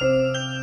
Música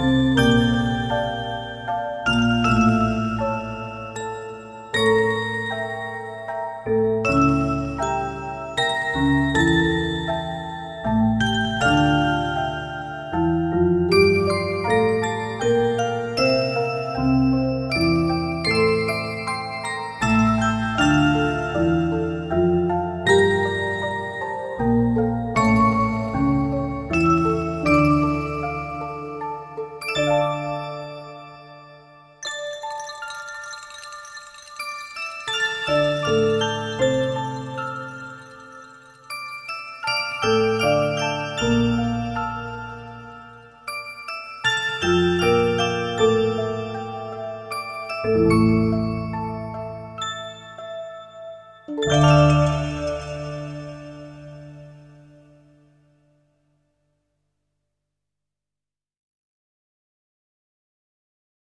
Oh.